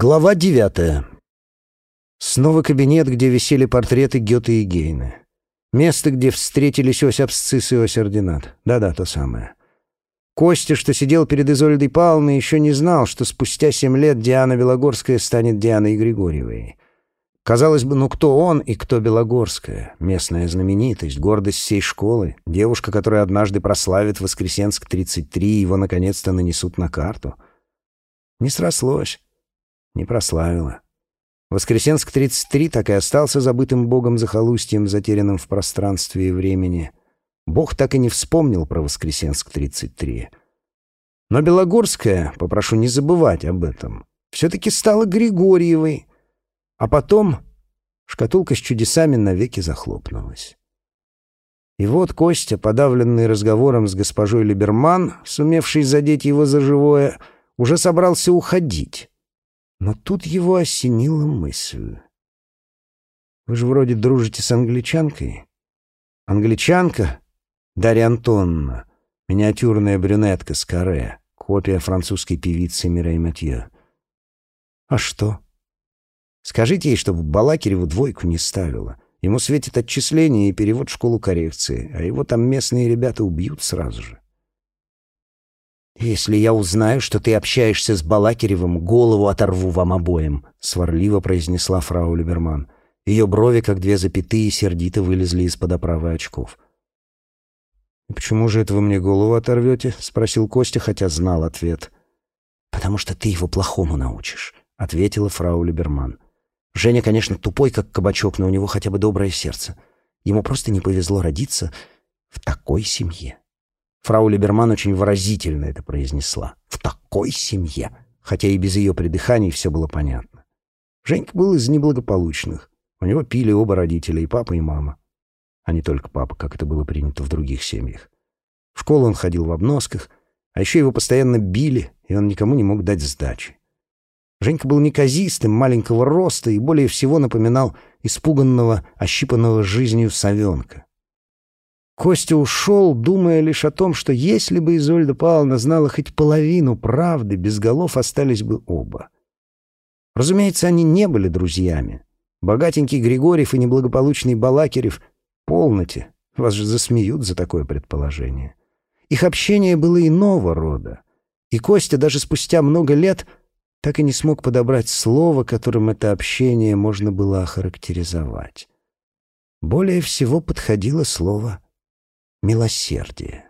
Глава девятая. Снова кабинет, где висели портреты Гёте и Гейны. Место, где встретились ось абсцисс и ось ординат. Да-да, то самое. Костя, что сидел перед Изольдой Павловной, еще не знал, что спустя семь лет Диана Белогорская станет Дианой Григорьевой. Казалось бы, ну кто он и кто Белогорская? Местная знаменитость, гордость всей школы, девушка, которая однажды прославит Воскресенск-33, и его наконец-то нанесут на карту. Не срослось не прославила. Воскресенск-33 так и остался забытым богом захолустьем, затерянным в пространстве и времени. Бог так и не вспомнил про Воскресенск-33. Но Белогорская, попрошу не забывать об этом, все-таки стала Григорьевой. А потом шкатулка с чудесами навеки захлопнулась. И вот Костя, подавленный разговором с госпожой Либерман, сумевший задеть его за живое, уже собрался уходить. Но тут его осенила мысль. «Вы же вроде дружите с англичанкой?» «Англичанка?» Дарья Антонна, миниатюрная брюнетка с каре, копия французской певицы Мирей Матье. «А что?» «Скажите ей, чтобы Балакиреву двойку не ставила. Ему светит отчисление и перевод в школу коррекции, а его там местные ребята убьют сразу же». «Если я узнаю, что ты общаешься с Балакиревым, голову оторву вам обоим», — сварливо произнесла фрау Либерман. Ее брови, как две запятые, сердито вылезли из-под оправы очков. «Почему же это вы мне голову оторвете?» — спросил Костя, хотя знал ответ. «Потому что ты его плохому научишь», — ответила фрау Либерман. «Женя, конечно, тупой, как кабачок, но у него хотя бы доброе сердце. Ему просто не повезло родиться в такой семье». Фрау Либерман очень выразительно это произнесла. «В такой семье!» Хотя и без ее придыханий все было понятно. Женька был из неблагополучных. У него пили оба родителя, и папа, и мама. А не только папа, как это было принято в других семьях. В школу он ходил в обносках, а еще его постоянно били, и он никому не мог дать сдачи. Женька был неказистым, маленького роста и более всего напоминал испуганного, ощипанного жизнью совенка. Костя ушел, думая лишь о том, что если бы Изольда Павловна знала хоть половину правды, без голов остались бы оба. Разумеется, они не были друзьями. Богатенький Григорьев и неблагополучный Балакирев — полноте. Вас же засмеют за такое предположение. Их общение было иного рода. И Костя даже спустя много лет так и не смог подобрать слово, которым это общение можно было охарактеризовать. Более всего подходило слово милосердие.